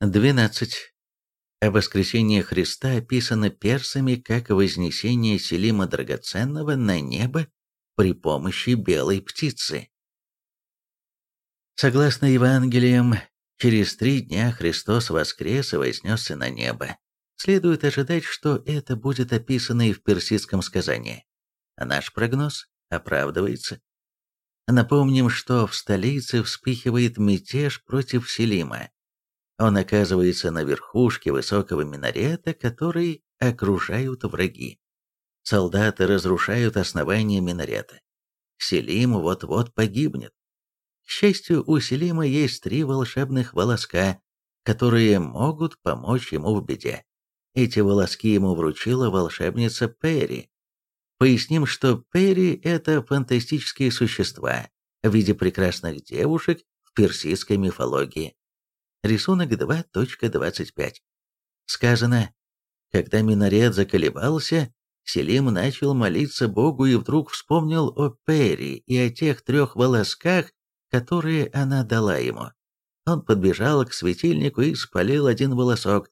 12. О воскресении Христа описано персами как вознесение Селима Драгоценного на небо при помощи белой птицы. Согласно Евангелиям, через три дня Христос воскрес и вознесся на небо. Следует ожидать, что это будет описано и в персидском сказании. А наш прогноз оправдывается. Напомним, что в столице вспыхивает мятеж против Селима. Он оказывается на верхушке высокого минарета, который окружают враги. Солдаты разрушают основание минарета. Селим вот-вот погибнет. К счастью, у Селима есть три волшебных волоска, которые могут помочь ему в беде. Эти волоски ему вручила волшебница Перри. Поясним, что Перри – это фантастические существа в виде прекрасных девушек в персидской мифологии. Рисунок 2.25. Сказано, когда минарет заколебался, Селим начал молиться Богу и вдруг вспомнил о Перри и о тех трех волосках, которые она дала ему. Он подбежал к светильнику и спалил один волосок.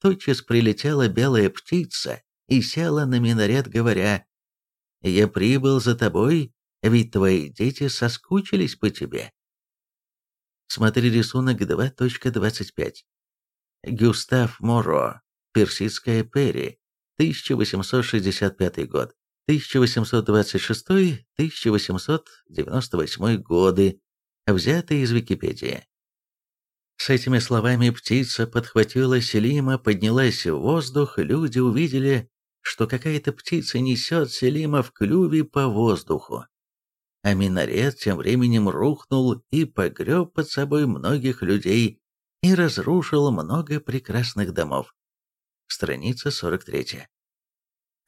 Тотчас прилетела белая птица и села на минарет, говоря, «Я прибыл за тобой, ведь твои дети соскучились по тебе». Смотри рисунок 2.25. Гюстав Моро. Персидская Перри. 1865 год. 1826-1898 годы. Взятые из Википедии. С этими словами птица подхватила Селима, поднялась в воздух, люди увидели, что какая-то птица несет Селима в клюве по воздуху а минарет тем временем рухнул и погреб под собой многих людей и разрушил много прекрасных домов. Страница 43.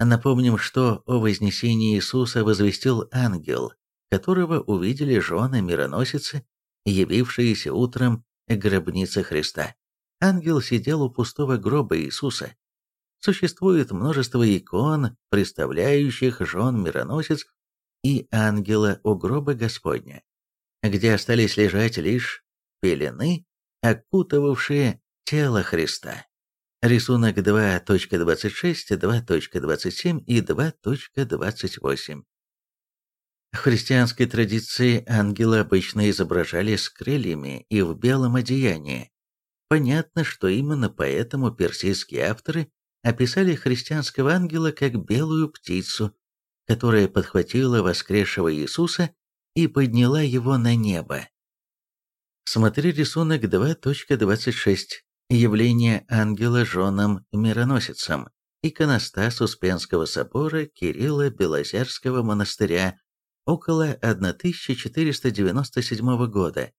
Напомним, что о вознесении Иисуса возвестил ангел, которого увидели жены-мироносицы, явившиеся утром к гробнице Христа. Ангел сидел у пустого гроба Иисуса. Существует множество икон, представляющих жен-мироносец и ангела у гроба Господня, где остались лежать лишь пелены, окутывавшие тело Христа. Рисунок 2.26, 2.27 и 2.28. В христианской традиции ангелы обычно изображали с крыльями и в белом одеянии. Понятно, что именно поэтому персидские авторы описали христианского ангела как белую птицу, которая подхватила воскресшего Иисуса и подняла его на небо. Смотри рисунок 2.26. Явление ангела женам-мироносицам. Иконостас Успенского собора Кирилла Белозерского монастыря около 1497 года,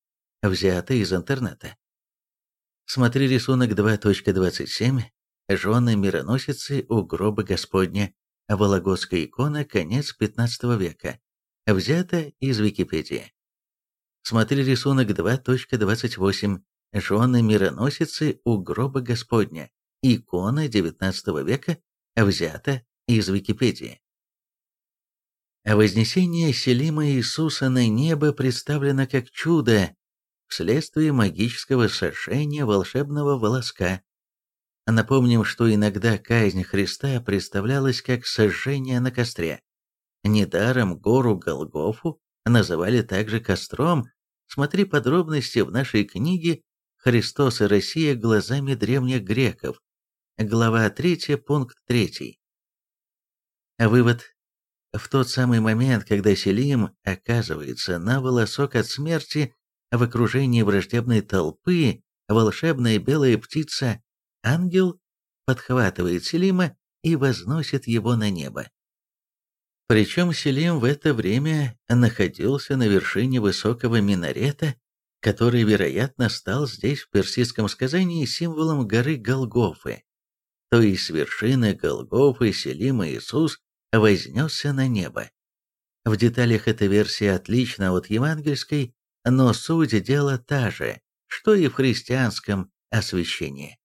взято из интернета. Смотри рисунок 2.27. Жены-мироносицы у гроба Господня Вологодская икона, конец XV века. Взято из Википедии. Смотри рисунок 2.28. Жены-мироносицы у гроба Господня. Икона XIX века. Взято из Википедии. Вознесение Селима Иисуса на небо представлено как чудо вследствие магического сошения волшебного волоска, Напомним, что иногда казнь Христа представлялась как сожжение на костре. Недаром гору Голгофу называли также костром. Смотри подробности в нашей книге «Христос и Россия глазами древних греков», глава 3, пункт 3. Вывод. В тот самый момент, когда Селим оказывается на волосок от смерти в окружении враждебной толпы, волшебная белая птица ангел подхватывает Селима и возносит его на небо. Причем Селим в это время находился на вершине высокого минарета, который, вероятно, стал здесь в персидском сказании символом горы Голгофы. То есть с вершины Голгофы Селим Иисус вознесся на небо. В деталях эта версия отлична от евангельской, но суть дела та же, что и в христианском освящении.